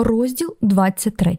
Розділ 23.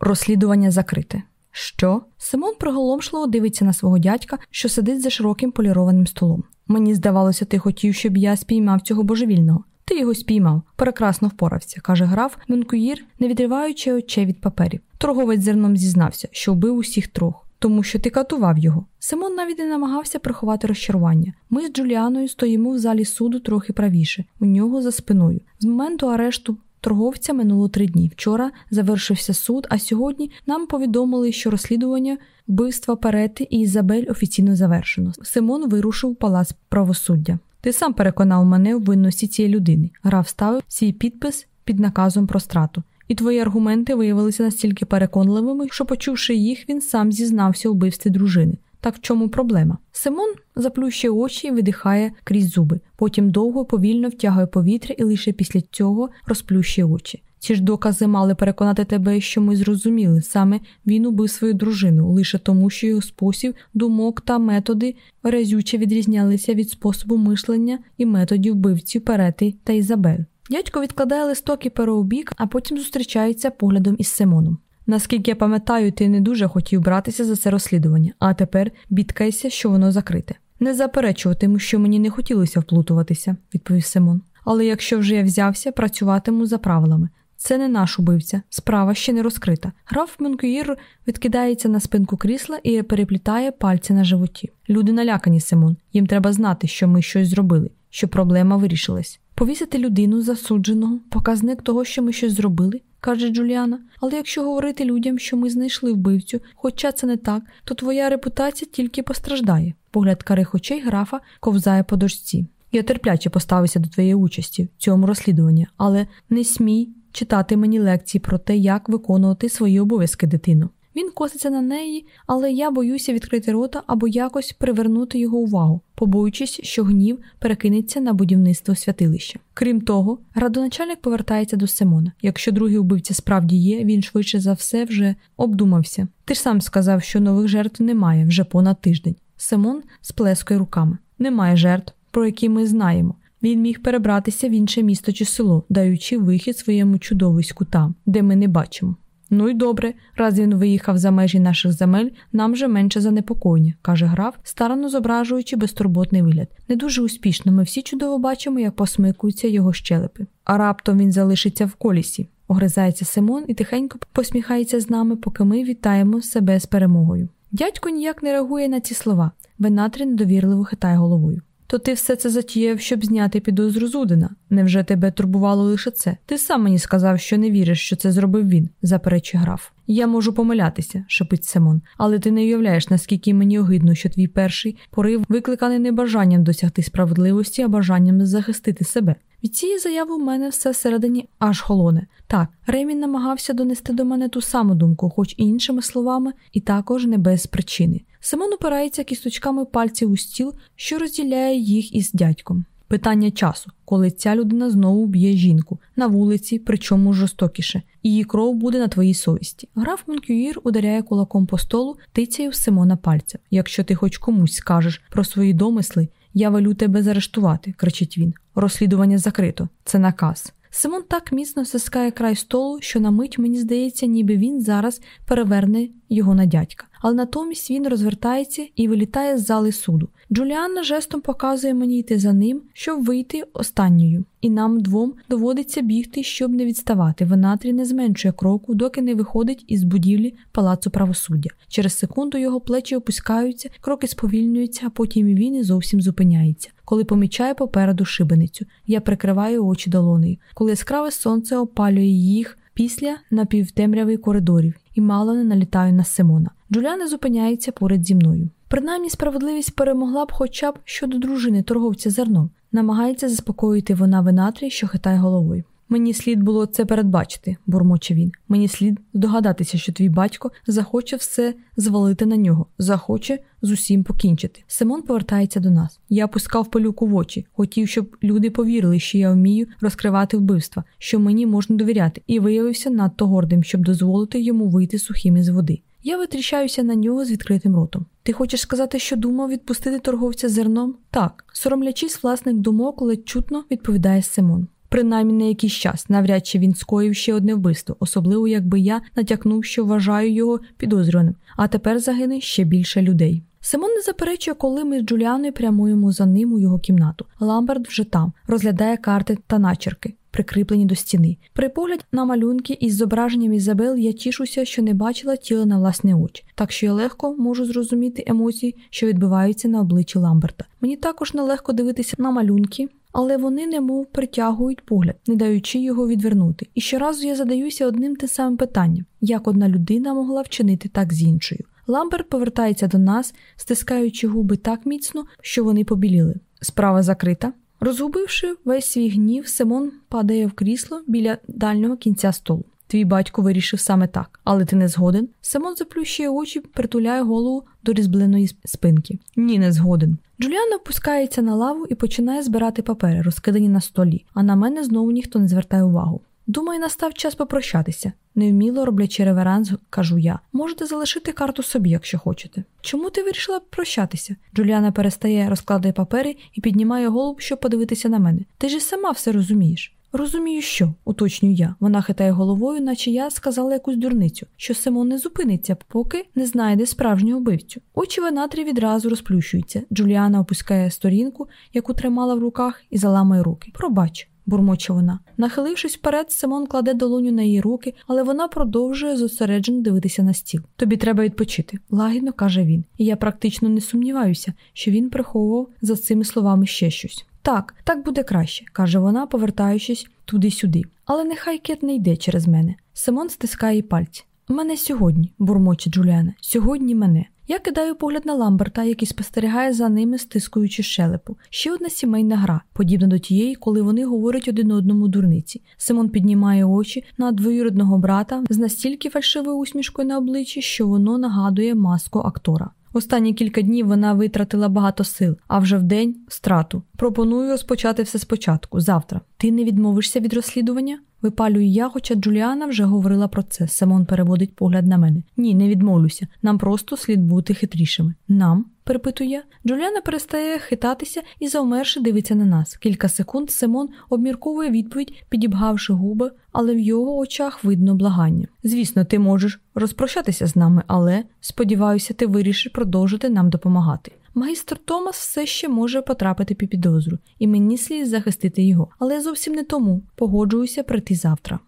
Розслідування закрите. Що? Симон приголомшливо дивиться на свого дядька, що сидить за широким полірованим столом. Мені здавалося, ти хотів, щоб я спіймав цього божевільного. Ти його спіймав, прекрасно впорався, каже граф Менкуїр, не відриваючи очей від паперів. Торговець зерном зізнався, що вбив усіх трьох, тому що ти катував його. Симон навіть не намагався приховати розчарування. Ми з Джуліаною стоїмо в залі суду трохи правіше, у нього за спиною. З моменту арешту торговця минуло три дні. Вчора завершився суд, а сьогодні нам повідомили, що розслідування вбивства Перети і Ізабель офіційно завершено. Симон вирушив у палац правосуддя. Ти сам переконав мене в винності цієї людини. Граф ставив свій підпис під наказом про страту. І твої аргументи виявилися настільки переконливими, що, почувши їх, він сам зізнався у вбивстві дружини. Так в чому проблема? Симон заплющує очі і видихає крізь зуби, потім довго повільно втягує повітря і лише після цього розплющує очі. Ці ж докази мали переконати тебе, що ми зрозуміли саме він убив свою дружину, лише тому, що його спосіб, думок та методи разюче відрізнялися від способу мишлення і методів вбивців Перети та Ізабель. Дядько відкладає листок і перо у бік, а потім зустрічається поглядом із Симоном. Наскільки я пам'ятаю, ти не дуже хотів братися за це розслідування, а тепер бідкайся, що воно закрите. Не заперечуватиму, що мені не хотілося вплутуватися, відповів Симон. Але якщо вже я взявся, працюватиму за правилами. Це не наш убивця, справа ще не розкрита. Граф Менкуїр відкидається на спинку крісла і переплітає пальці на животі. Люди налякані, Симон. Їм треба знати, що ми щось зробили, що проблема вирішилась. Повісити людину засудженого, показник того, що ми щось зробили, каже Джуліана. Але якщо говорити людям, що ми знайшли вбивцю, хоча це не так, то твоя репутація тільки постраждає. Погляд карих очей графа ковзає по дошці. Я терпляче поставився до твоєї участі в цьому розслідуванні, але не смій читати мені лекції про те, як виконувати свої обов'язки дитину. Він коситься на неї, але я боюся відкрити рота або якось привернути його увагу, побоюючись, що гнів перекинеться на будівництво святилища. Крім того, радоначальник повертається до Симона. Якщо другий убивця справді є, він швидше за все вже обдумався. Ти ж сам сказав, що нових жертв немає вже понад тиждень. Симон сплескує руками. Немає жертв, про які ми знаємо. Він міг перебратися в інше місто чи село, даючи вихід своєму чудовиську там, де ми не бачимо. Ну й добре, раз він виїхав за межі наших земель, нам же менше занепокоєння, каже граф, старано зображуючи безтурботний вигляд. Не дуже успішно. Ми всі чудово бачимо, як посмикуються його щелепи. А раптом він залишиться в колісі. Огризається Симон і тихенько посміхається з нами, поки ми вітаємо себе з перемогою. Дядько ніяк не реагує на ці слова. Венатрі недовірливо хитає головою. То ти все це затіяв, щоб зняти підозру Зудина. Невже тебе турбувало лише це? Ти сам мені сказав, що не віриш, що це зробив він, заперечив граф. Я можу помилятися, шепить Симон, але ти не уявляєш, наскільки мені огидно, що твій перший порив викликаний не бажанням досягти справедливості, а бажанням захистити себе. Від цієї заяви в мене все всередині аж холоне. Так, Ремін намагався донести до мене ту саму думку, хоч і іншими словами, і також не без причини. Симон опирається кісточками пальців у стіл, що розділяє їх із дядьком. Питання часу, коли ця людина знову б'є жінку на вулиці, причому жорстокіше, її кров буде на твоїй совісті. Граф Монкюїр ударяє кулаком по столу, тицяє в Симона пальця. Якщо ти хоч комусь скажеш про свої домисли, я велю тебе заарештувати, кричить він. Розслідування закрито, це наказ. Симон так міцно стискає край столу, що на мить мені здається, ніби він зараз переверне його на дядька. Але натомість він розвертається і вилітає з зали суду. Джуліанна жестом показує мені йти за ним, щоб вийти останньою, і нам двом доводиться бігти, щоб не відставати. Венатрі не зменшує кроку, доки не виходить із будівлі палацу правосуддя. Через секунду його плечі опускаються, кроки сповільнюються, а потім він і зовсім зупиняється. Коли помічаю попереду шибеницю, я прикриваю очі долонею. Коли яскраве сонце опалює їх після напівтемряви коридорів і мало не налітаю на Симона. Джуліана зупиняється поряд зі мною. Принаймні справедливість перемогла б хоча б щодо дружини торговця зерном. Намагається заспокоїти вона винатрій, що хитає головою. Мені слід було це передбачити, бурмоче він. Мені слід здогадатися, що твій батько захоче все звалити на нього, захоче з усім покінчити. Симон повертається до нас. Я пускав пилюку в очі, хотів, щоб люди повірили, що я вмію розкривати вбивства, що мені можна довіряти, і виявився надто гордим, щоб дозволити йому вийти сухим із води. Я витріщаюся на нього з відкритим ротом. Ти хочеш сказати, що думав відпустити торговця зерном? Так, соромлячись власних думок, ледь чутно відповідає Симон. Принаймні на якийсь час, навряд чи він скоїв ще одне вбивство, особливо якби я натякнув, що вважаю його підозрюваним, а тепер загине ще більше людей. Симон не заперечує, коли ми з Джуліаною прямуємо за ним у його кімнату. Ламберт вже там розглядає карти та начерки, прикріплені до стіни. При погляд на малюнки із зображенням Ізабел я тішуся, що не бачила тіла на власні очі, так що я легко можу зрозуміти емоції, що відбуваються на обличчі Ламберта. Мені також нелегко дивитися на малюнки. Але вони немов притягують погляд, не даючи його відвернути. І щоразу я задаюся одним тим самим питанням: як одна людина могла вчинити так з іншою? Ламберт повертається до нас, стискаючи губи так міцно, що вони побіліли. Справа закрита. Розгубивши весь свій гнів, Симон падає в крісло біля дальнього кінця столу. Твій батько вирішив саме так, але ти не згоден. Симон заплющує очі, притуляє голову до різьбленої спинки. Ні, не згоден. Джуліан опускається на лаву і починає збирати папери, розкидані на столі, а на мене знову ніхто не звертає увагу. Думаю, настав час попрощатися. Невміло роблячи реверанс, кажу я. Можете залишити карту собі, якщо хочете. Чому ти вирішила прощатися? Джуліана перестає, розкладає папери і піднімає голову, щоб подивитися на мене. Ти ж сама все розумієш. Розумію, що, уточнюю я. Вона хитає головою, наче я сказала якусь дурницю, що Симон не зупиниться, поки не знайде справжнього вбивцю. Очі Венатрі відразу розплющуються. Джуліана опускає сторінку, яку тримала в руках, і заламує руки. Пробач бурмоче вона. Нахилившись вперед, Симон кладе долоню на її руки, але вона продовжує зосереджено дивитися на стіл. Тобі треба відпочити, лагідно каже він, і я практично не сумніваюся, що він приховував за цими словами ще щось. Так, так буде краще, каже вона, повертаючись туди-сюди. Але нехай кет не йде через мене. Симон стискає пальці. Мене сьогодні, бурмоче Джуліана, сьогодні мене. Я кидаю погляд на Ламберта, який спостерігає за ними, стискуючи щелепу. Ще одна сімейна гра, подібна до тієї, коли вони говорять один одному дурниці. Симон піднімає очі на двоюродного брата з настільки фальшивою усмішкою на обличчі, що воно нагадує маску актора. Останні кілька днів вона витратила багато сил, а вже вдень страту. Пропоную розпочати все спочатку. Завтра. Ти не відмовишся від розслідування? Випалюю я, хоча Джуліана вже говорила про це. Симон переводить погляд на мене. Ні, не відмовлюся. Нам просто слід бути хитрішими. Нам? перепитую я. Джуліана перестає хитатися і заумерши дивиться на нас. Кілька секунд Симон обмірковує відповідь, підібгавши губи, але в його очах видно благання. Звісно, ти можеш розпрощатися з нами, але сподіваюся, ти вирішиш продовжити нам допомагати. Магістр Томас все ще може потрапити під підозру, і мені слід захистити його, але зовсім не тому. Погоджуюся прийти завтра.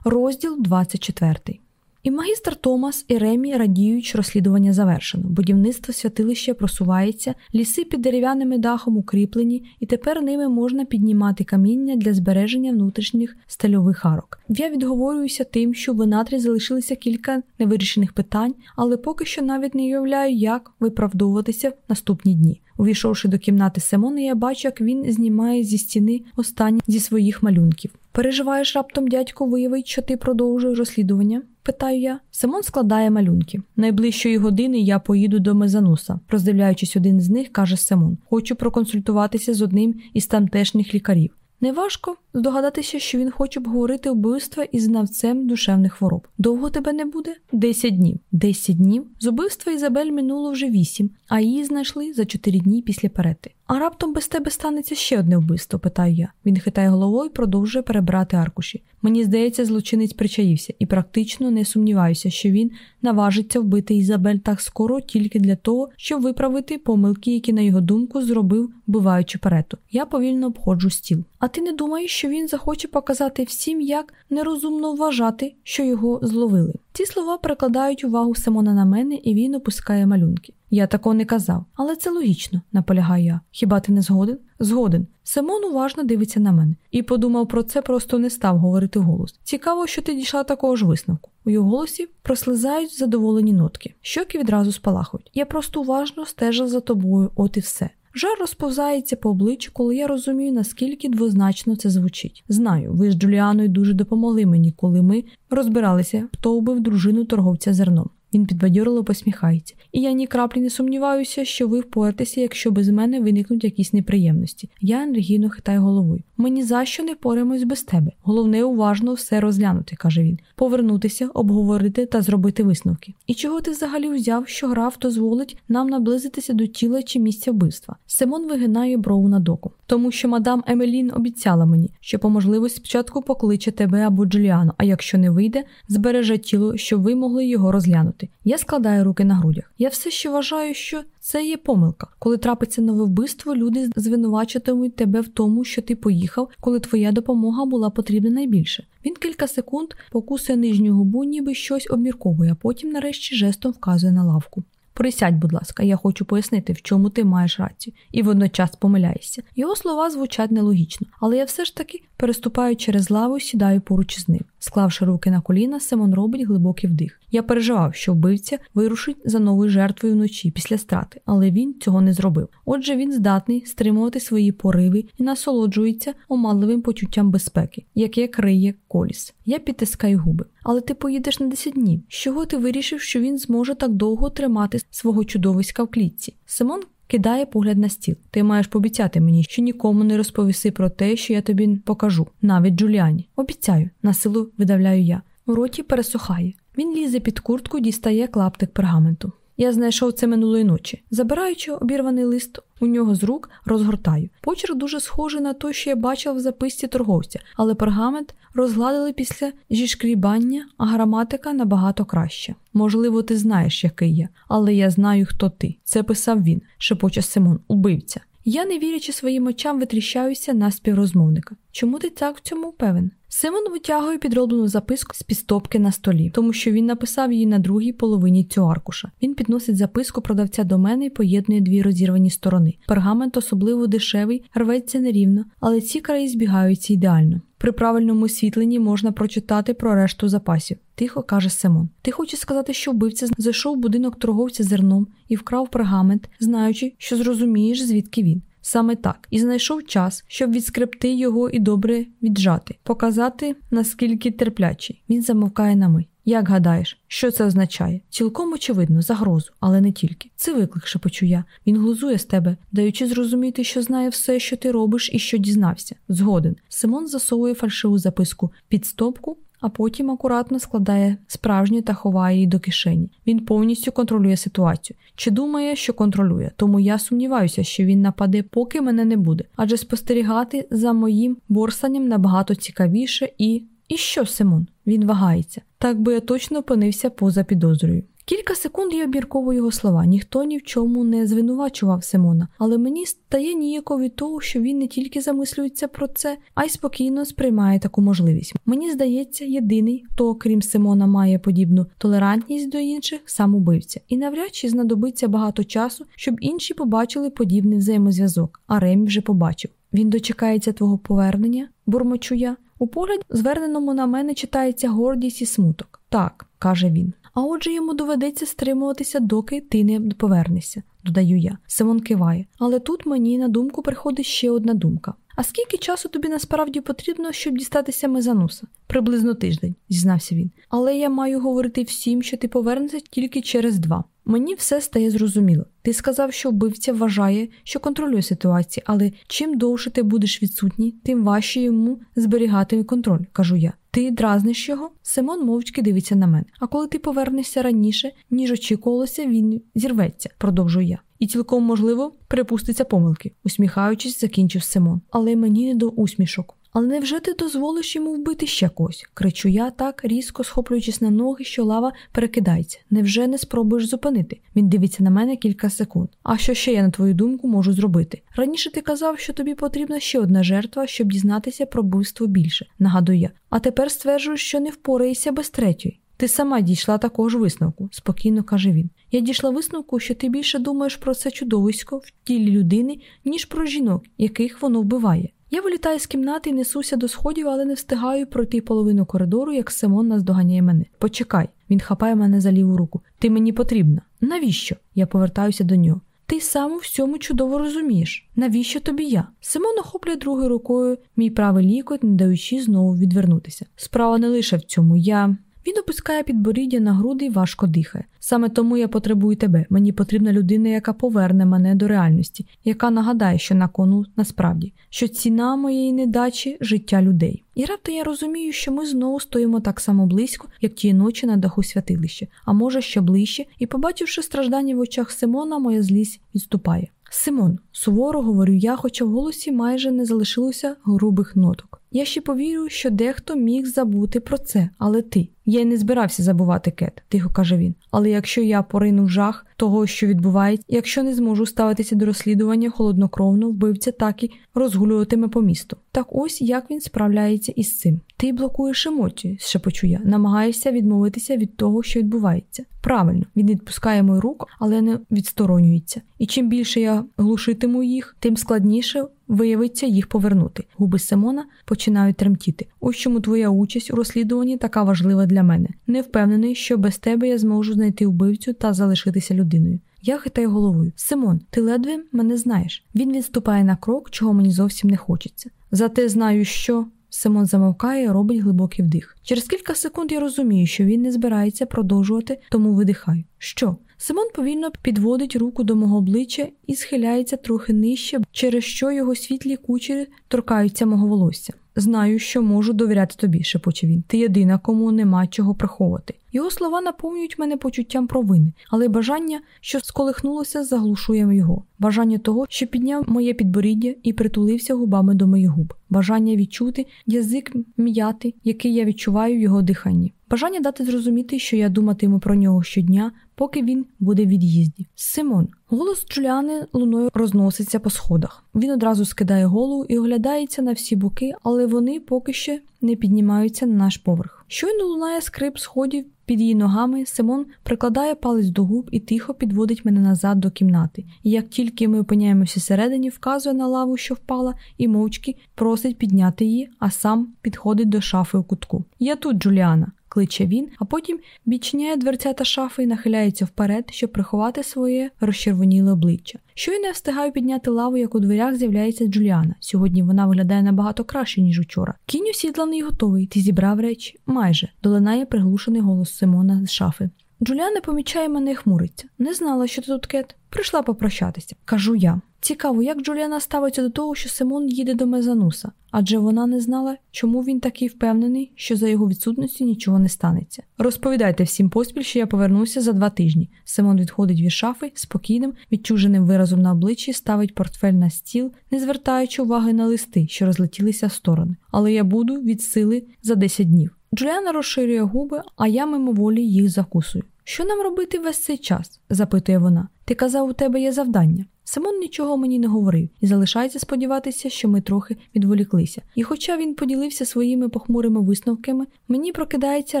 Розділ 24 і магістр Томас і Ремі радіють, що розслідування завершено. Будівництво святилища просувається, ліси під дерев'яними дахом укріплені, і тепер ними можна піднімати каміння для збереження внутрішніх стальових арок. Я відговорююся тим, що в Енатрі залишилися кілька невирішених питань, але поки що навіть не уявляю, як виправдовуватися в наступні дні. Увійшовши до кімнати Симона, я бачу, як він знімає зі стіни останні зі своїх малюнків. Переживаєш раптом, дядько, виявить, що ти продовжуєш розслідування? Питаю я. Симон складає малюнки. Найближчої години я поїду до Мезануса. Роздивляючись один з них, каже Симон. Хочу проконсультуватися з одним із тамтешніх лікарів. Неважко здогадатися, що він хоче обговорити вбивства із знавцем душевних хвороб. Довго тебе не буде? Десять днів. Десять днів. З убивства Ізабель минуло вже вісім, а її знайшли за чотири дні після перети. А раптом без тебе станеться ще одне вбивство, питаю я. Він хитає головою і продовжує перебрати аркуші. Мені здається, злочинець причаївся, і практично не сумніваюся, що він наважиться вбити Ізабель так скоро тільки для того, щоб виправити помилки, які, на його думку, зробив, вбиваючи перету. Я повільно обходжу стіл. А ти не думаєш, що він захоче показати всім, як нерозумно вважати, що його зловили? Ці слова перекладають увагу Симона на мене, і він опускає малюнки. Я такого не казав, але це логічно, наполягаю я. Хіба ти не згоден? Згоден. Симон уважно дивиться на мене і подумав про це, просто не став говорити голос. Цікаво, що ти дійшла такого ж висновку. У його голосі прослизають задоволені нотки, щоки відразу спалахують. Я просто уважно стежив за тобою, от і все. Жар розповзається по обличчю, коли я розумію, наскільки двозначно це звучить. Знаю, ви з Джуліаною дуже допомогли мені, коли ми розбиралися, хто вбив дружину торговця зерном. Він підбадьорливо посміхається. І я ні краплі не сумніваюся, що ви впораєтеся, якщо без мене виникнуть якісь неприємності. Я енергійно хитаю головою. Мені за що не поремось без тебе. Головне уважно все розглянути, каже він. Повернутися, обговорити та зробити висновки. І чого ти взагалі взяв, що граф дозволить нам наблизитися до тіла чи місця вбивства? Симон вигинає брову над оком. Тому що мадам Емелін обіцяла мені, що по можливості спочатку покличе тебе або Джуліану, а якщо не вийде, збереже тіло, щоб ви могли його розглянути. Я складаю руки на грудях. Я все ще вважаю, що це є помилка. Коли трапиться нове вбивство, люди звинувачуватимуть тебе в тому, що ти поїхав, коли твоя допомога була потрібна найбільше. Він кілька секунд покусує нижню губу, ніби щось обмірковує, а потім, нарешті, жестом вказує на лавку. Присядь, будь ласка, я хочу пояснити, в чому ти маєш рацію, і водночас помиляєшся. Його слова звучать нелогічно, але я все ж таки переступаю через лаву і сідаю поруч із ним. Склавши руки на коліна, Симон робить глибокий вдих. Я переживав, що вбивця вирушить за новою жертвою вночі після страти, але він цього не зробив. Отже, він здатний стримувати свої пориви і насолоджується оманливим почуттям безпеки, яке криє коліс. Я підтискаю губи. Але ти поїдеш на 10 днів. З чого ти вирішив, що він зможе так довго тримати свого чудовиська в клітці? Симон кидає погляд на стіл. Ти маєш пообіцяти мені, що нікому не розповіси про те, що я тобі покажу, навіть Джуліані. Обіцяю, на силу видавляю я. У роті пересухає. Він лізе під куртку, дістає клаптик пергаменту. Я знайшов це минулої ночі. Забираючи обірваний лист у нього з рук, розгортаю. Почерк дуже схожий на той, що я бачив в записці торговця, але пергамент розгладили після зішкрібання, а граматика набагато краще. Можливо, ти знаєш, який я, але я знаю, хто ти. Це писав він, шепоче Симон, убивця. Я, не вірячи своїм очам, витріщаюся на співрозмовника. Чому ти так в цьому певен? Симон витягує підроблену записку з підстопки на столі, тому що він написав її на другій половині цього аркуша. Він підносить записку продавця до мене і поєднує дві розірвані сторони. Пергамент, особливо дешевий, рветься нерівно, але ці краї збігаються ідеально. При правильному освітленні можна прочитати про решту запасів. Тихо каже Симон. Ти хочеш сказати, що вбивця зайшов в будинок торговця зерном і вкрав пергамент, знаючи, що зрозумієш, звідки він. Саме так, і знайшов час, щоб відскребти його і добре віджати, показати, наскільки терплячий. Він замовкає на мить. Як гадаєш, що це означає? Цілком очевидно, загрозу, але не тільки. Це виклик, шепочу я. Він глузує з тебе, даючи зрозуміти, що знає все, що ти робиш і що дізнався. Згоден. Симон засовує фальшиву записку під стопку, а потім акуратно складає справжню та ховає її до кишені. Він повністю контролює ситуацію. Чи думає, що контролює? Тому я сумніваюся, що він нападе, поки мене не буде, адже спостерігати за моїм борсанням набагато цікавіше і. І що, Симон? Він вагається. Так би я точно опинився поза підозрою. Кілька секунд я обмірковую його слова. Ніхто ні в чому не звинувачував Симона, але мені стає ніяко від того, що він не тільки замислюється про це, а й спокійно сприймає таку можливість. Мені здається, єдиний, хто, крім Симона, має подібну толерантність до інших, сам убивця. І навряд чи знадобиться багато часу, щоб інші побачили подібний взаємозв'язок. А Ремі вже побачив. Він дочекається твого повернення, бурмочу я. У погляді, зверненому на мене, читається гордість і смуток. Так, каже він а отже йому доведеться стримуватися, доки ти не повернешся, додаю я. Симон киває. Але тут мені на думку приходить ще одна думка. А скільки часу тобі насправді потрібно, щоб дістатися Мезануса? Приблизно тиждень, зізнався він. Але я маю говорити всім, що ти повернешся тільки через два. Мені все стає зрозуміло. Ти сказав, що вбивця вважає, що контролює ситуацію, але чим довше ти будеш відсутній, тим важче йому зберігати контроль, кажу я. Ти дразниш його? Симон мовчки дивиться на мене. А коли ти повернешся раніше, ніж очікувалося, він зірветься, продовжую я. І цілком можливо припуститься помилки, усміхаючись, закінчив Симон. Але мені не до усмішок. Але невже ти дозволиш йому вбити ще когось? кричу я так, різко схоплюючись на ноги, що лава перекидається. Невже не спробуєш зупинити? Він дивиться на мене кілька секунд. А що ще я, на твою думку, можу зробити? Раніше ти казав, що тобі потрібна ще одна жертва, щоб дізнатися про вбивство більше, нагадую я. А тепер стверджуєш, що не впораєшся без третьої. Ти сама дійшла такого ж висновку, спокійно каже він. Я дійшла висновку, що ти більше думаєш про це чудовисько в тілі людини, ніж про жінок, яких воно вбиває. Я вилітаю з кімнати і несуся до сходів, але не встигаю пройти половину коридору, як Симон наздоганяє мене. Почекай, він хапає мене за ліву руку. Ти мені потрібна. Навіщо? Я повертаюся до нього. Ти сам у всьому чудово розумієш. Навіщо тобі я? Симон охоплює другою рукою мій правий лікоть, не даючи знову відвернутися. Справа не лише в цьому. Я. Він опускає підборіддя на груди і важко дихає. Саме тому я потребую тебе. Мені потрібна людина, яка поверне мене до реальності, яка нагадає, що на кону насправді, що ціна моєї недачі життя людей. І раптом я розумію, що ми знову стоїмо так само близько, як тієї ночі на даху святилища, а може ще ближче, і, побачивши страждання в очах Симона, моя злість відступає. Симон, суворо говорю я, хоча в голосі майже не залишилося грубих ноток. Я ще повірю, що дехто міг забути про це, але ти. Я й не збирався забувати кет, тихо каже він. Але якщо я порину в жах того, що відбувається, якщо не зможу ставитися до розслідування холоднокровно, вбивця так і розгулюватиме по місту. Так ось як він справляється із цим. Ти блокуєш емоції, шепочу я, намагаєшся відмовитися від того, що відбувається. Правильно, він відпускає мою руку, але не відсторонюється. І чим більше я глушитиму їх, тим складніше виявиться їх повернути. Губи Симона починають тремтіти. Ось чому твоя участь у розслідуванні така важлива для мене. Не впевнений, що без тебе я зможу знайти вбивцю та залишитися людиною. Я хитаю головою. Симон, ти ледве мене знаєш. Він відступає на крок, чого мені зовсім не хочеться. Зате знаю, що. Симон замовкає робить глибокий вдих. Через кілька секунд я розумію, що він не збирається продовжувати, тому видихаю. Що? Симон повільно підводить руку до мого обличчя і схиляється трохи нижче, через що його світлі кучері торкаються мого волосся. Знаю, що можу довіряти тобі, шепоче він. Ти єдина, кому нема чого приховувати. Його слова наповнюють мене почуттям провини, але бажання, що сколихнулося, заглушує його. Бажання того, що підняв моє підборіддя і притулився губами до моїх губ. Бажання відчути язик м'яти, який я відчуваю в його диханні. Бажання дати зрозуміти, що я думатиму про нього щодня, поки він буде в від'їзді. Симон, голос Джуліани луною розноситься по сходах. Він одразу скидає голову і оглядається на всі боки, але вони поки ще не піднімаються на наш поверх. Щойно лунає скрип сходів під її ногами, Симон прикладає палець до губ і тихо підводить мене назад до кімнати. І як тільки ми опиняємося всередині, вказує на лаву, що впала, і мовчки просить підняти її, а сам підходить до шафи у кутку. Я тут, Джуліана кличе він, а потім відчиняє дверцята шафи і нахиляється вперед, щоб приховати своє розчервоніле обличчя. Щойно я встигаю підняти лаву, як у дверях з'являється Джуліана. Сьогодні вона виглядає набагато краще, ніж учора. Кінь осідланий готовий, ти зібрав речі? Майже долинає приглушений голос Симона з шафи. Джуліана помічає мене і хмуриться. Не знала, що ти тут кет. Прийшла попрощатися. Кажу я. Цікаво, як Джуліана ставиться до того, що Симон їде до Мезануса, адже вона не знала, чому він такий впевнений, що за його відсутністю нічого не станеться. Розповідайте всім поспіль, що я повернуся за два тижні. Симон відходить від шафи спокійним, відчуженим виразом на обличчі, ставить портфель на стіл, не звертаючи уваги на листи, що розлетілися в сторони. Але я буду від сили за 10 днів. Джуліана розширює губи, а я мимоволі їх закусую. Що нам робити весь цей час? запитує вона. Ти казав, у тебе є завдання. Симон нічого мені не говорив і залишається сподіватися, що ми трохи відволіклися. І хоча він поділився своїми похмурими висновками, мені прокидається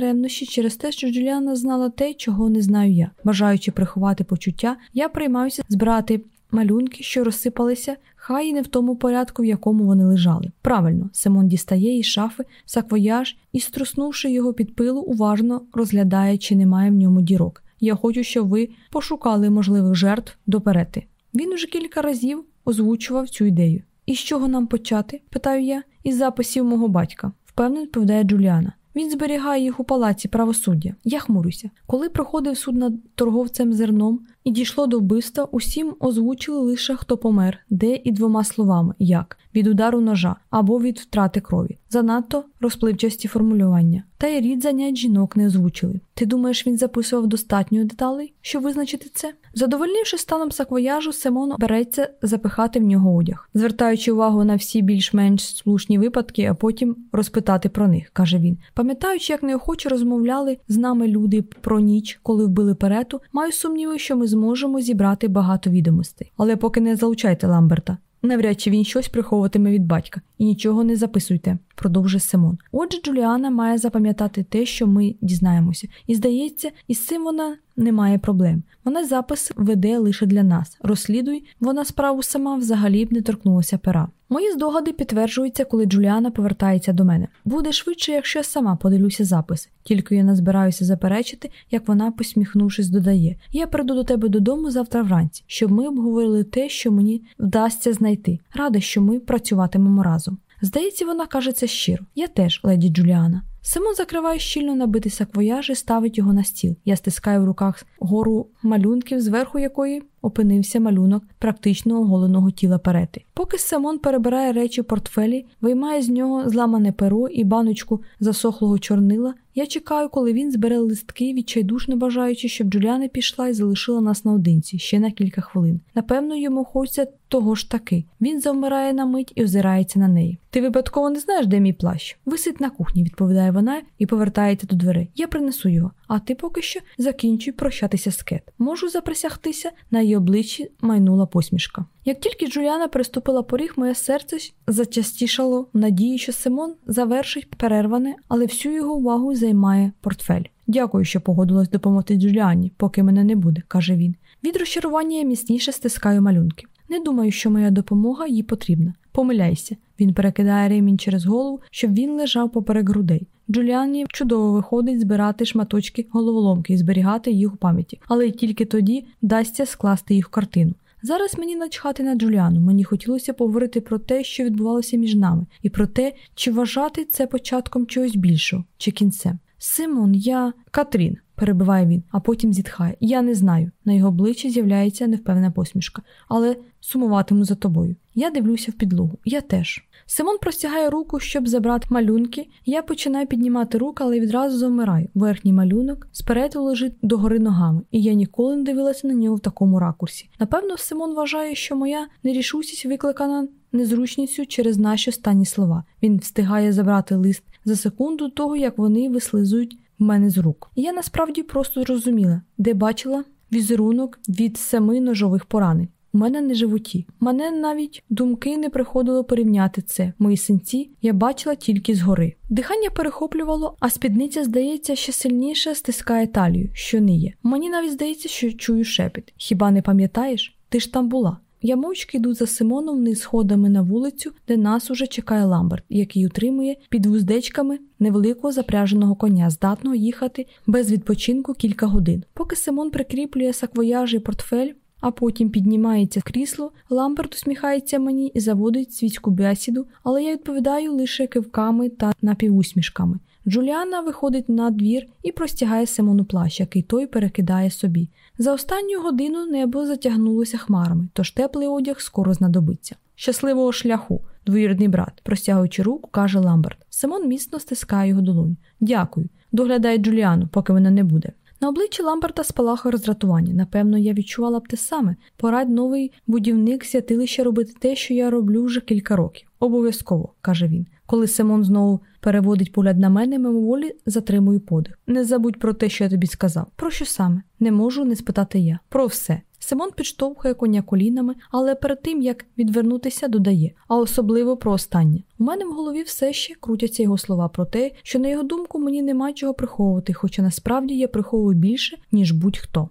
ревнощі через те, що Джуліана знала те, чого не знаю я. Бажаючи приховати почуття, я приймаюся збирати малюнки, що розсипалися, хай і не в тому порядку, в якому вони лежали. Правильно, Симон дістає із шафи саквояж і, струснувши його від пилу, уважно розглядає, чи немає в ньому дірок. Я хочу, щоб ви пошукали можливих жертв доперети. Він уже кілька разів озвучував цю ідею. І з чого нам почати? питаю я, із записів мого батька. Впевнено, відповідає Джуліана. Він зберігає їх у палаці правосуддя. Я хмурюся. Коли проходив суд над торговцем зерном і дійшло до вбивства, усім озвучили лише хто помер, де і двома словами як від удару ножа або від втрати крові. Занадто розпливчасті формулювання. Та й рід занять жінок не озвучили. Ти думаєш, він записував достатньо деталей, щоб визначити це? Задовольнивши станом саквояжу, Симон береться запихати в нього одяг, звертаючи увагу на всі більш-менш слушні випадки, а потім розпитати про них, каже він. Пам'ятаючи, як неохоче розмовляли з нами люди про ніч, коли вбили перету, маю сумніви, що ми зможемо зібрати багато відомостей. Але поки не залучайте Ламберта. Навряд чи він щось приховуватиме від батька і нічого не записуйте, продовжує Симон. Отже, Джуліана має запам'ятати те, що ми дізнаємося, і здається, із цим вона не має проблем. Вона запис веде лише для нас. Розслідуй, вона справу сама взагалі б не торкнулася пера. Мої здогади підтверджуються, коли Джуліана повертається до мене. Буде швидше, якщо я сама подивлюся запис. Тільки я не збираюся заперечити, як вона, посміхнувшись, додає: Я прийду до тебе додому завтра вранці, щоб ми обговорили те, що мені вдасться знайти. Рада, що ми працюватимемо разом. Здається, вона каже це щиро. Я теж, леді Джуліана. Симон закриває щільно набитий саквояж і ставить його на стіл. Я стискаю в руках гору малюнків, зверху якої опинився малюнок практично оголеного тіла перети. Поки Симон перебирає речі в портфелі, виймає з нього зламане перо і баночку засохлого чорнила. Я чекаю, коли він збере листки, відчайдушно бажаючи, щоб Джуліана пішла і залишила нас наодинці ще на кілька хвилин. Напевно, йому хочеться того ж таки. Він завмирає на мить і озирається на неї. Ти випадково не знаєш, де мій плащ? Висить на кухні, відповідає вона і повертається до дверей. Я принесу його, а ти поки що закінчуй прощатися з Кет. Можу заприсягтися, на її обличчі майнула посмішка. Як тільки Джуліана переступила поріг, моє серце зачастішало в надії, що Симон завершить перерване, але всю його увагу займає портфель. Дякую, що погодилась допомогти Джуліані, поки мене не буде, каже він. Від розчарування я міцніше стискаю малюнки. Не думаю, що моя допомога їй потрібна. Помиляйся. Він перекидає ремінь через голову, щоб він лежав поперек грудей. Джуліані чудово виходить збирати шматочки головоломки і зберігати їх у пам'яті, але тільки тоді дасться скласти їх в картину. Зараз мені начхати на Джуліану. Мені хотілося поговорити про те, що відбувалося між нами, і про те, чи вважати це початком чогось більшого, чи кінцем. Симон, я Катрін, перебиває він, а потім зітхає. Я не знаю. На його обличчі з'являється невпевнена посмішка, але сумуватиму за тобою. Я дивлюся в підлогу. Я теж. Симон простягає руку, щоб забрати малюнки. Я починаю піднімати руку, але відразу завмираю. Верхній малюнок спереду лежить догори ногами, і я ніколи не дивилася на нього в такому ракурсі. Напевно, Симон вважає, що моя нерішучість викликана незручністю через наші останні слова. Він встигає забрати лист за секунду того, як вони вислизують в мене з рук. Я насправді просто зрозуміла, де бачила візерунок від семи ножових поранень. У мене на животі. Мені навіть думки не приходило порівняти це. Мої синці я бачила тільки згори. Дихання перехоплювало, а спідниця, здається, ще сильніше стискає талію, що не є. Мені навіть здається, що чую шепіт. Хіба не пам'ятаєш? Ти ж там була. Я мовчки йду за Симоном вниз сходами на вулицю, де нас уже чекає Ламберт, який утримує під вуздечками невеликого запряженого коня, здатного їхати без відпочинку кілька годин. Поки Симон прикріплює саквояж портфель, а потім піднімається крісло, Ламберт усміхається мені і заводить світську бесіду, але я відповідаю лише кивками та напівусмішками. Джуліана виходить на двір і простягає Симону плащ, який той перекидає собі. За останню годину небо затягнулося хмарами, тож теплий одяг скоро знадобиться. Щасливого шляху, двоюрідний брат, простягуючи руку, каже Ламберт. Симон міцно стискає його долоню. Дякую. Доглядай Джуліану, поки вона не буде. На обличчі Ламберта спалахує роздратування. Напевно, я відчувала б те саме. Порадь новий будівник святилища робити те, що я роблю вже кілька років. Обов'язково, каже він. Коли Симон знову переводить погляд на мене, мимоволі затримую подих. Не забудь про те, що я тобі сказав. Про що саме? Не можу не спитати я. Про все. Симон підштовхує коня колінами, але перед тим як відвернутися, додає, а особливо про останнє. У мене в голові все ще крутяться його слова про те, що на його думку мені нема чого приховувати, хоча насправді я приховую більше, ніж будь-хто.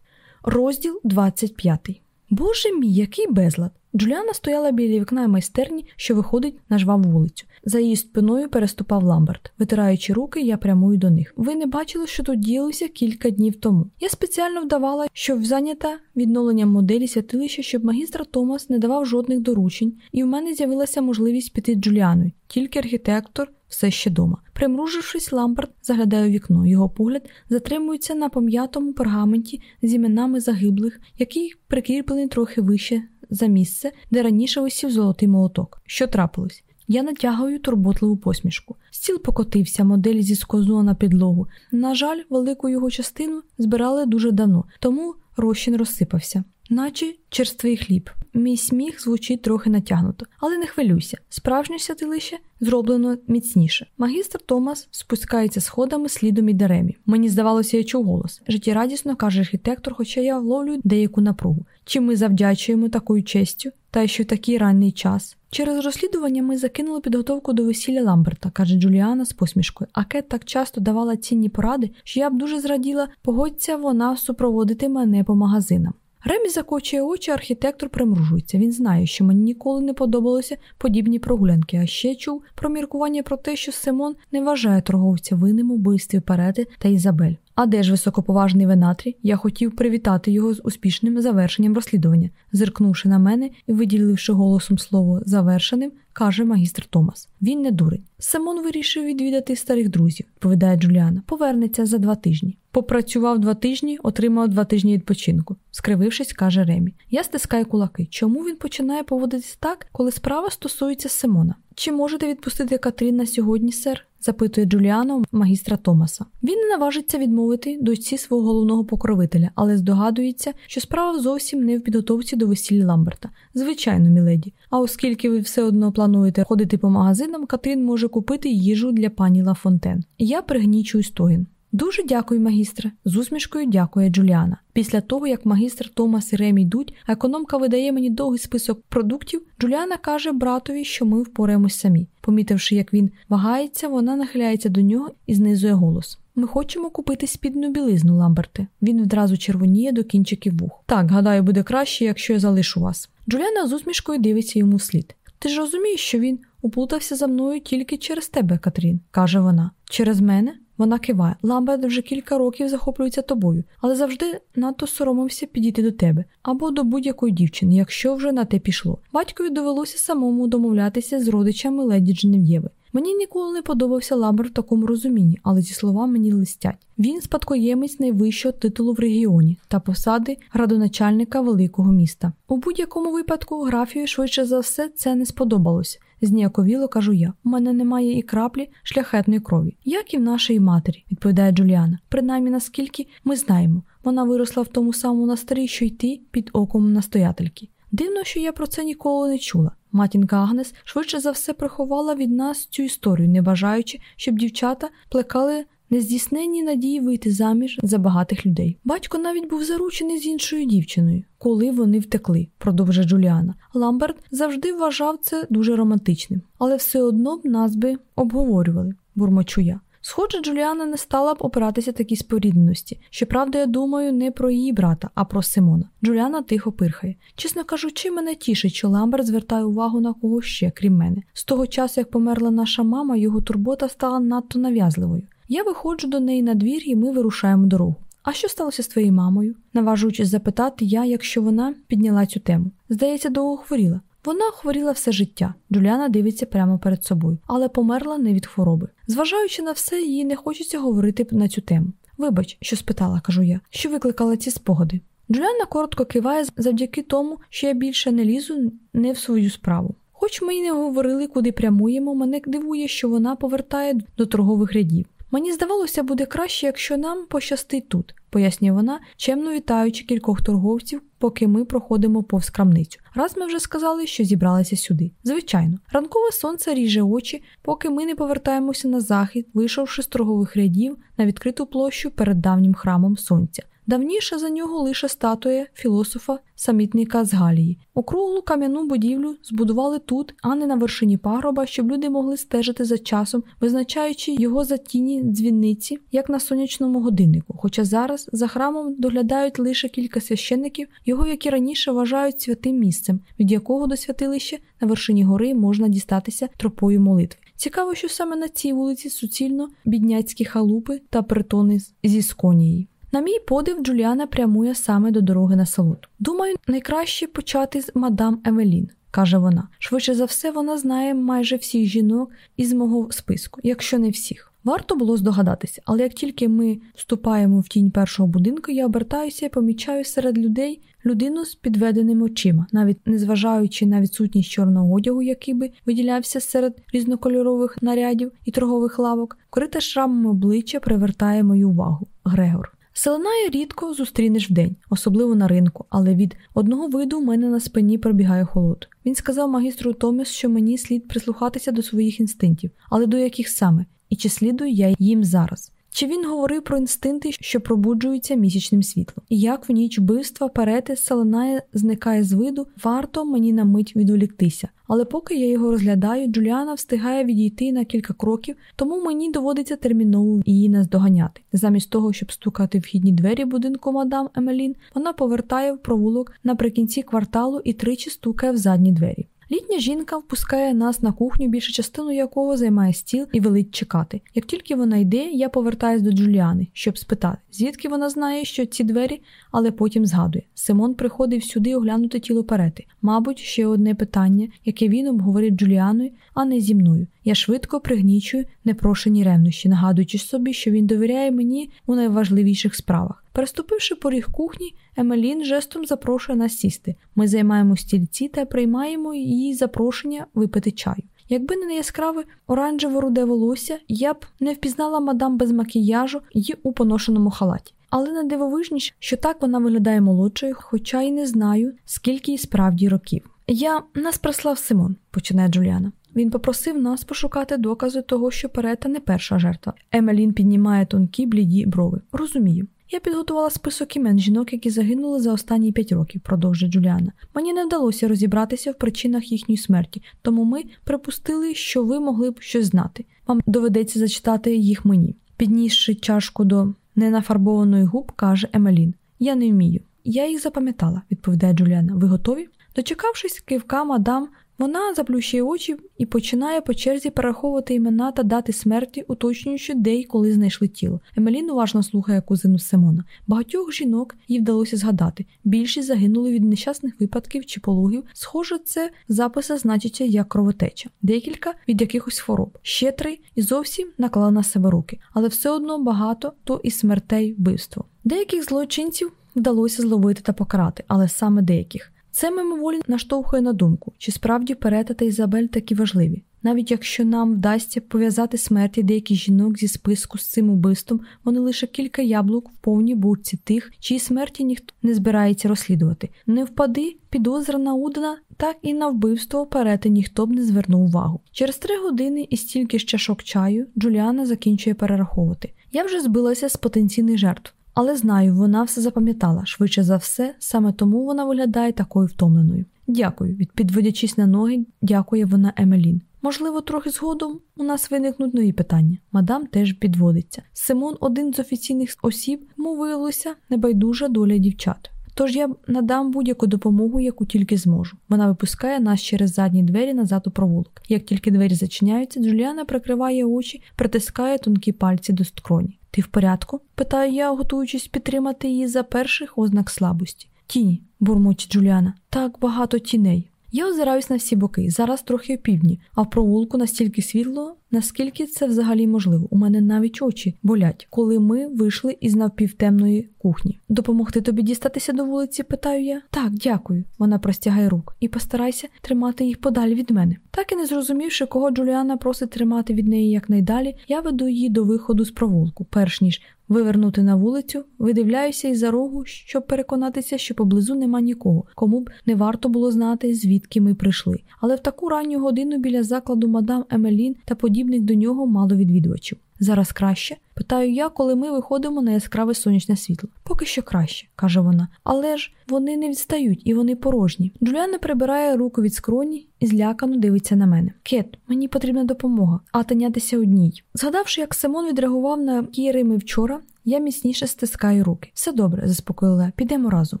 Розділ 25 Боже мій, який безлад! Джуліана стояла біля вікна майстерні, що виходить на жваву вулицю. За її спиною переступав Ламберт. Витираючи руки, я прямую до них. Ви не бачили, що тут діялося кілька днів тому. Я спеціально вдавала, що зайнята відновленням моделі святилища, щоб магістр Томас не давав жодних доручень, і в мене з'явилася можливість піти Джуліаною. Тільки архітектор все ще дома. Примружившись, Ламберт заглядає у вікно. Його погляд затримується на пом'ятому пергаменті з іменами загиблих, який прикріплений трохи вище за місце, де раніше висів золотий молоток. Що трапилось? Я натягую турботливу посмішку. Стіл покотився, модель зіскознула на підлогу. На жаль, велику його частину збирали дуже давно, тому розчин розсипався, наче черствий хліб. Мій сміх звучить трохи натягнуто, але не хвилюйся. Справжнє святилище зроблено міцніше. Магістр Томас спускається сходами слідом і даремі. Мені здавалося, я чув голос. Життєрадісно каже архітектор, хоча я вловлю деяку напругу. Чи ми завдячуємо такою честю, та що в такий ранний час? Через розслідування ми закинули підготовку до весілля Ламберта, каже Джуліана з посмішкою. А Кет так часто давала цінні поради, що я б дуже зраділа, погодься вона супроводити мене по магазинам. Ремі закочує очі, архітектор примружується. Він знає, що мені ніколи не подобалися подібні прогулянки, а ще чув про міркування про те, що Симон не вважає торговця винним убивстві Перети та Ізабель. А де ж високоповажний Венатрі? Я хотів привітати його з успішним завершенням розслідування, зиркнувши на мене і виділивши голосом слово завершеним, каже магістр Томас. Він не дурень. Симон вирішив відвідати старих друзів, відповідає Джуліана. Повернеться за два тижні. Попрацював два тижні, отримав два тижні відпочинку. Скривившись, каже Ремі. Я стискаю кулаки. Чому він починає поводитись так, коли справа стосується Симона? Чи можете відпустити Катрін на сьогодні, сер? запитує Джуліано магістра Томаса. Він не наважиться відмовити дочці свого головного покровителя, але здогадується, що справа зовсім не в підготовці до весілля Ламберта. Звичайно, міледі. А оскільки ви все одно плануєте ходити по магазинам, Катрін може купити їжу для пані Лафонтен. Я пригнічую стогін. Дуже дякую, магістре. З усмішкою дякує Джуліана. Після того, як магістр Томас і Ремі йдуть, а економка видає мені довгий список продуктів, Джуліана каже братові, що ми впораємось самі. Помітивши, як він вагається, вона нахиляється до нього і знизує голос. Ми хочемо купити спідну білизну, Ламберте. Він відразу червоніє до кінчиків вух. Так, гадаю, буде краще, якщо я залишу вас. Джуліана з усмішкою дивиться йому вслід. Ти ж розумієш, що він уплутався за мною тільки через тебе, Катрін, каже вона. Через мене? Вона киває. Ламберт вже кілька років захоплюється тобою, але завжди надто соромився підійти до тебе або до будь-якої дівчини, якщо вже на те пішло. Батькові довелося самому домовлятися з родичами леді Дженев'єви. Мені ніколи не подобався Ламбер в такому розумінні, але ці слова мені листять. Він спадкоємець найвищого титулу в регіоні та посади градоначальника великого міста. У будь-якому випадку графію швидше за все це не сподобалося. Зніяковіло кажу я. У мене немає і краплі шляхетної крові, як і в нашої матері, відповідає Джуліана. Принаймні, наскільки ми знаємо, вона виросла в тому самому настарі, що й ти під оком настоятельки. Дивно, що я про це ніколи не чула. Матінка Агнес швидше за все приховала від нас цю історію, не бажаючи, щоб дівчата плекали нездійсненні надії вийти заміж за багатих людей. Батько навіть був заручений з іншою дівчиною, коли вони втекли, продовжує Джуліана. Ламберт завжди вважав це дуже романтичним, але все одно б нас би обговорювали, бурмочу я. Схоже, Джуліана не стала б опиратися такій спорідненості. Щоправда, я думаю, не про її брата, а про Симона. Джуліана тихо пирхає. Чесно кажучи, мене тішить, що Ламберт звертає увагу на кого ще, крім мене. З того часу, як померла наша мама, його турбота стала надто нав'язливою. Я виходжу до неї на двір і ми вирушаємо дорогу. А що сталося з твоєю мамою? наважуючись запитати я, якщо вона підняла цю тему. Здається, довго хворіла. Вона хворіла все життя. Джуліана дивиться прямо перед собою, але померла не від хвороби. Зважаючи на все, їй не хочеться говорити на цю тему. Вибач, що спитала, кажу я, що викликала ці спогади. Джуліана коротко киває завдяки тому, що я більше не лізу не в свою справу. Хоч ми й не говорили, куди прямуємо, мене дивує, що вона повертає до торгових рядів. Мені здавалося, буде краще, якщо нам пощастить тут, пояснює вона, чемно вітаючи кількох торговців, поки ми проходимо повз крамницю. Раз ми вже сказали, що зібралися сюди. Звичайно, ранкове сонце ріже очі, поки ми не повертаємося на захід, вийшовши з торгових рядів на відкриту площу перед давнім храмом сонця. Давніше за нього лише статуя філософа самітника з Галії. Округлу кам'яну будівлю збудували тут, а не на вершині пагроба, щоб люди могли стежити за часом, визначаючи його за тіні дзвінниці, як на сонячному годиннику. Хоча зараз за храмом доглядають лише кілька священників, його, як і раніше, вважають святим місцем, від якого до святилища на вершині гори можна дістатися тропою молитви. Цікаво, що саме на цій вулиці суцільно бідняцькі халупи та притони зі сконії. На мій подив, Джуліана прямує саме до дороги на салут. Думаю, найкраще почати з мадам Емелін, каже вона. Швидше за все, вона знає майже всіх жінок із мого списку, якщо не всіх. Варто було здогадатися, але як тільки ми вступаємо в тінь першого будинку, я обертаюся і помічаю серед людей людину з підведеними очима, навіть незважаючи на відсутність чорного одягу, який би виділявся серед різнокольорових нарядів і торгових лавок, корита шрамом обличчя привертає мою увагу. Грегор. Селенає рідко зустрінеш вдень, особливо на ринку, але від одного виду у мене на спині пробігає холод. Він сказав магістру Томіс, що мені слід прислухатися до своїх інстинктів, але до яких саме, і чи слідую я їм зараз. Чи він говорив про інстинкти, що пробуджуються місячним світлом? І як в ніч вбивства перети Селенає зникає з виду, варто мені на мить відволіктися. Але поки я його розглядаю, Джуліана встигає відійти на кілька кроків, тому мені доводиться терміново її наздоганяти. Замість того, щоб стукати вхідні двері будинку мадам Емелін, вона повертає в провулок наприкінці кварталу і тричі стукає в задні двері. Літня жінка впускає нас на кухню, більшу частину якого займає стіл і велить чекати. Як тільки вона йде, я повертаюсь до Джуліани, щоб спитати, звідки вона знає, що ці двері, але потім згадує. Симон приходив сюди оглянути тіло перети. Мабуть, ще одне питання, яке він обговорить Джуліаною, а не зі мною. Я швидко пригнічую непрошені ревнощі, нагадуючи собі, що він довіряє мені у найважливіших справах. Переступивши поріг кухні, Емелін жестом запрошує нас сісти. Ми займаємо стільці та приймаємо її запрошення випити чаю. Якби не яскраве оранжево руде волосся, я б не впізнала мадам без макіяжу й у поношеному халаті. Але найдивовижніше, що так вона виглядає молодшою, хоча й не знаю, скільки їй справді років. Нас прислав Симон, починає Джуліана. Він попросив нас пошукати докази того, що перета не перша жертва. Емелін піднімає тонкі бліді брови. Розумію. Я підготувала список імен жінок, які загинули за останні п'ять років, продовжує Джуліана. Мені не вдалося розібратися в причинах їхньої смерті, тому ми припустили, що ви могли б щось знати. Вам доведеться зачитати їх мені. Піднісши чашку до ненафарбованої губ, каже Емелін. Я не вмію. Я їх запам'ятала, відповідає Джуліана. Ви готові? Дочекавшись, кивка мадам вона заплющує очі і починає по черзі перераховувати імена та дати смерті, уточнюючи, де й коли знайшли тіло. Емелін уважно слухає кузину Симона. Багатьох жінок їй вдалося згадати. Більшість загинули від нещасних випадків чи пологів. Схоже, це записи значиться як кровотеча, декілька від якихось хвороб, ще три і зовсім наклала на себе руки, але все одно багато то і смертей вбивство. Деяких злочинців вдалося зловити та покарати, але саме деяких. Це мимоволі наштовхує на думку, чи справді Перета та Ізабель такі важливі. Навіть якщо нам вдасться пов'язати смерті деяких жінок зі списку з цим убивством, вони лише кілька яблук в повній бурці тих, чиї смерті ніхто не збирається розслідувати. Не впади, підозра на Удена, так і на вбивство Перети ніхто б не звернув увагу. Через три години і стільки ж чашок чаю Джуліана закінчує перераховувати. Я вже збилася з потенційних жертв. Але знаю, вона все запам'ятала швидше за все, саме тому вона виглядає такою втомленою. Дякую, від підводячись на ноги, дякує вона Емелін. Можливо, трохи згодом у нас виникнуть нові питання. Мадам теж підводиться. Симон один з офіційних осіб, йому виявилося небайдужа доля дівчат. Тож я надам будь-яку допомогу, яку тільки зможу. Вона випускає нас через задні двері назад у провулок. Як тільки двері зачиняються, Джуліана прикриває очі, притискає тонкі пальці до скроні. Ти в порядку? питаю я, готуючись підтримати її за перших ознак слабості. Тіні, бурмочить Джуліана. Так багато тіней. Я озираюсь на всі боки, зараз трохи опівдні, а в провулку настільки світло, наскільки це взагалі можливо. У мене навіть очі болять, коли ми вийшли із навпівтемної кухні. Допомогти тобі дістатися до вулиці? питаю я. Так, дякую. Вона простягає рук і постарайся тримати їх подалі від мене. Так і не зрозумівши, кого Джуліана просить тримати від неї якнайдалі, я веду її до виходу з провулку, перш ніж вивернути на вулицю, видивляюся із за рогу, щоб переконатися, що поблизу нема нікого, кому б не варто було знати, звідки ми прийшли. Але в таку ранню годину біля закладу мадам Емелін та подібних до нього мало відвідувачів. Зараз краще? Питаю я, коли ми виходимо на яскраве сонячне світло. Поки що краще, каже вона. Але ж вони не відстають і вони порожні. Джуліана прибирає руку від скроні і злякано дивиться на мене. Кет, мені потрібна допомога, а тинятися одній. Згадавши, як Симон відреагував на ті Рими вчора, я міцніше стискаю руки. Все добре, заспокоїла, підемо разом.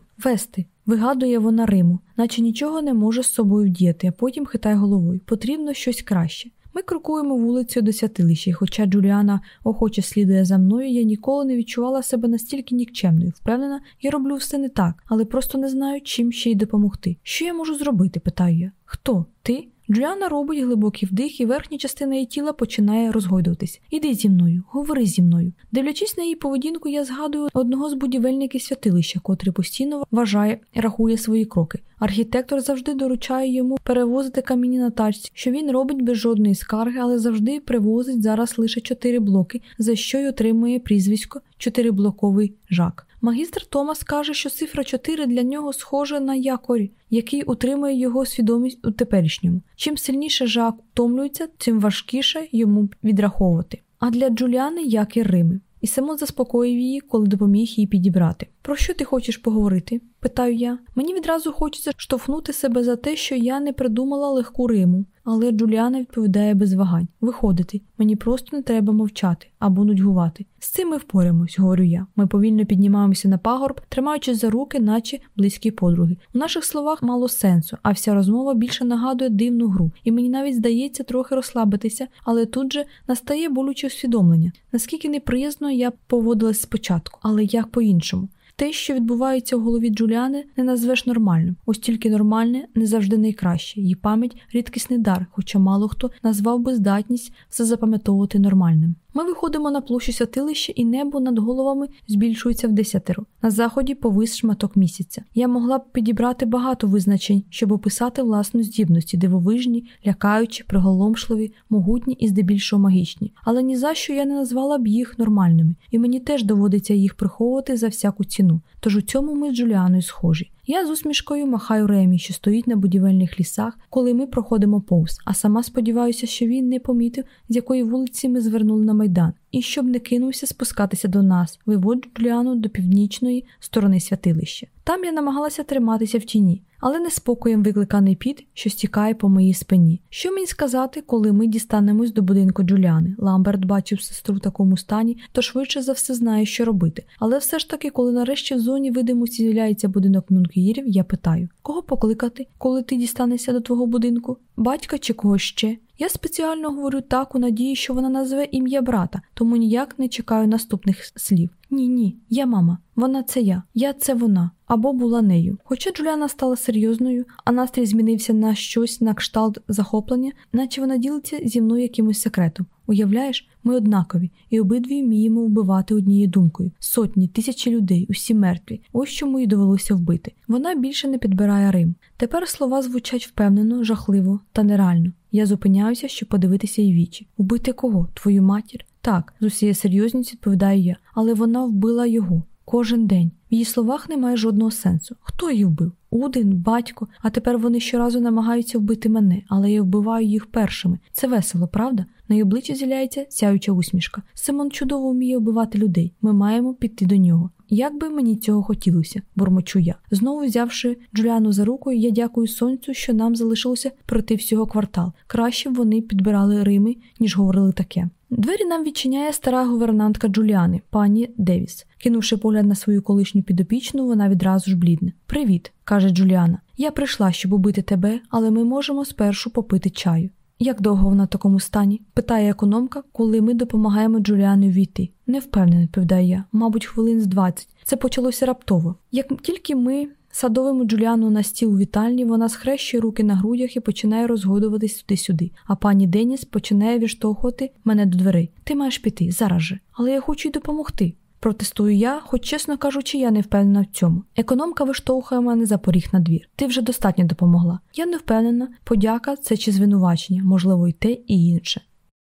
Вести. Вигадує вона Риму, наче нічого не може з собою вдіяти, а потім хитає головою. Потрібно щось краще. Ми крокуємо вулицею до святилища, і хоча Джуліана охоче слідує за мною, я ніколи не відчувала себе настільки нікчемною. Впевнена, я роблю все не так, але просто не знаю, чим ще й допомогти. Що я можу зробити? питаю я. Хто? Ти? Джуліана робить глибокий вдих, і верхня частина її тіла починає розгойдуватись. Іди зі мною, говори зі мною. Дивлячись на її поведінку, я згадую одного з будівельників святилища, котрий постійно вважає рахує свої кроки. Архітектор завжди доручає йому перевозити камінні на тачці, що він робить без жодної скарги, але завжди привозить зараз лише чотири блоки, за що й отримує прізвисько чотириблоковий жак. Магістр Томас каже, що цифра 4 для нього схожа на якорь, який утримує його свідомість у теперішньому. Чим сильніше жак втомлюється, тим важкіше йому відраховувати. А для Джуліани як і Рими. І само заспокоїв її, коли допоміг їй підібрати. Про що ти хочеш поговорити? питаю я. Мені відразу хочеться штовхнути себе за те, що я не придумала легку риму, але Джуліана відповідає без вагань виходити. Мені просто не треба мовчати або нудьгувати. З цим ми впораємось, говорю я. Ми повільно піднімаємося на пагорб, тримаючись за руки, наче близькі подруги. У наших словах мало сенсу, а вся розмова більше нагадує дивну гру, і мені навіть здається трохи розслабитися, але тут же настає болюче усвідомлення, наскільки неприязно я поводилась спочатку, але як по-іншому. Те, що відбувається в голові Джуліани, не назвеш нормальним. Ось тільки нормальне не завжди найкраще. Її пам'ять рідкісний дар, хоча мало хто назвав би здатність все запам'ятовувати нормальним. Ми виходимо на площу святилища, і небо над головами збільшується в десятеро. На заході повис шматок місяця. Я могла б підібрати багато визначень, щоб описати власну здібності, дивовижні, лякаючі, приголомшливі, могутні і здебільшого магічні. Але ні за що я не назвала б їх нормальними, і мені теж доводиться їх приховувати за всяку ціну. Тож у цьому ми з Джуліаною схожі. Я з усмішкою махаю Ремі, що стоїть на будівельних лісах, коли ми проходимо повз, а сама сподіваюся, що він не помітив, з якої вулиці ми звернули на майдан, і щоб не кинувся спускатися до нас, виводжу Джуліану до північної сторони святилища. Там я намагалася триматися в тіні, але неспокоєм викликаний піт, що стікає по моїй спині. Що мені сказати, коли ми дістанемось до будинку Джуліани? Ламберт бачив сестру в такому стані, то швидше за все знає, що робити. Але все ж таки, коли нарешті в зоні видимості з'являється будинок Мюнкіїрів, я питаю: кого покликати, коли ти дістанешся до твого будинку? Батька чи когось ще? Я спеціально говорю так у надії, що вона назве ім'я брата, тому ніяк не чекаю наступних слів. Ні, ні, я мама. Вона це я, я це вона або була нею. Хоча Джуліана стала серйозною, а настрій змінився на щось на кшталт захоплення, наче вона ділиться зі мною якимось секретом. Уявляєш, ми однакові, і обидві вміємо вбивати однією думкою. Сотні, тисячі людей, усі мертві. Ось чому їй довелося вбити. Вона більше не підбирає Рим. Тепер слова звучать впевнено, жахливо та нереально. Я зупиняюся, щоб подивитися їй вічі. Убити кого? Твою матір? Так, з усією серйозністю відповідаю я, але вона вбила його кожен день. В її словах немає жодного сенсу. Хто її вбив? Один, батько, а тепер вони щоразу намагаються вбити мене, але я вбиваю їх першими. Це весело, правда? На її обличчі з'являється сяюча усмішка. Симон чудово вміє вбивати людей. Ми маємо піти до нього. Як би мені цього хотілося, бурмочу я. Знову взявши Джуліану за рукою, я дякую сонцю, що нам залишилося пройти всього квартал. Краще б вони підбирали Рими, ніж говорили таке. Двері нам відчиняє стара гувернантка Джуліани, пані Девіс. Кинувши погляд на свою колишню підопічну, вона відразу ж блідне. Привіт, каже Джуліана. Я прийшла, щоб убити тебе, але ми можемо спершу попити чаю. Як довго вона в такому стані? питає економка, коли ми допомагаємо Джуліані війти. Не впевнена, відповідаю я, мабуть, хвилин з 20. Це почалося раптово. Як тільки ми садовимо Джуліану на стіл у вітальні, вона схрещує руки на грудях і починає розгодуватись туди-сюди. А пані Деніс починає відштовхувати мене до дверей. Ти маєш піти зараз же, але я хочу й допомогти. Протестую я, хоч, чесно кажучи, я не впевнена в цьому. Економка виштовхує мене за поріг на двір. Ти вже достатньо допомогла. Я не впевнена, подяка це чи звинувачення, можливо, і те, і інше.